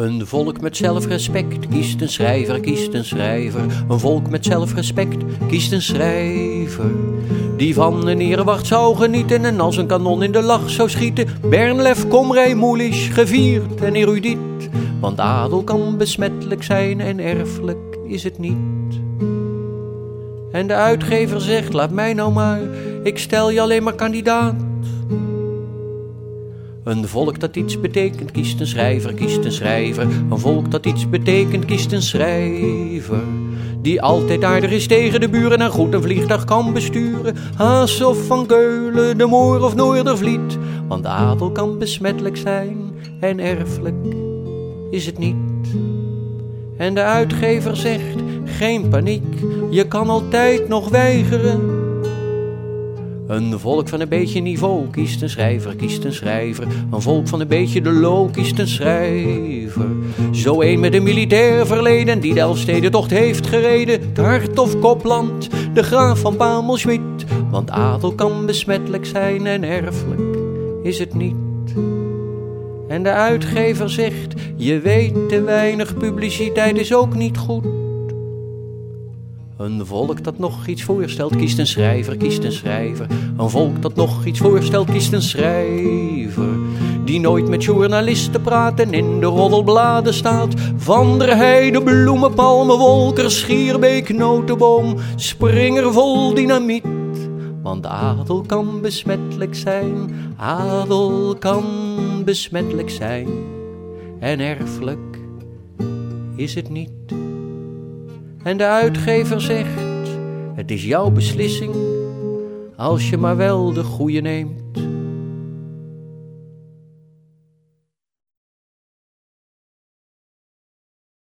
Een volk met zelfrespect kiest een schrijver, kiest een schrijver. Een volk met zelfrespect kiest een schrijver. Die van een erewacht zou genieten en als een kanon in de lach zou schieten. Bernlef, Komrij, Moelisch, gevierd en erudiet. Want adel kan besmettelijk zijn en erfelijk is het niet. En de uitgever zegt, laat mij nou maar, ik stel je alleen maar kandidaat. Een volk dat iets betekent, kiest een schrijver, kiest een schrijver. Een volk dat iets betekent, kiest een schrijver. Die altijd aardig is tegen de buren en goed een vliegtuig kan besturen. Haas of Van Keulen, de Moor of Noordervliet. Want adel kan besmettelijk zijn en erfelijk is het niet. En de uitgever zegt, geen paniek, je kan altijd nog weigeren. Een volk van een beetje niveau kiest een schrijver, kiest een schrijver. Een volk van een beetje de lo kiest een schrijver. Zo een met een militair verleden die de Elfstedentocht heeft gereden. Het hart of Kopland, de graaf van Pamelschmidt. Want adel kan besmettelijk zijn en erfelijk is het niet. En de uitgever zegt, je weet te weinig publiciteit is ook niet goed. Een volk dat nog iets voorstelt, kiest een schrijver, kiest een schrijver. Een volk dat nog iets voorstelt, kiest een schrijver. Die nooit met journalisten praat en in de roddelbladen staat. Van der Heide, bloemen, palmen, wolker, schierbeek, notenboom. Springer vol dynamiet. Want adel kan besmettelijk zijn, adel kan besmettelijk zijn. En erfelijk is het niet. En de uitgever zegt: Het is jouw beslissing, als je maar wel de goede neemt.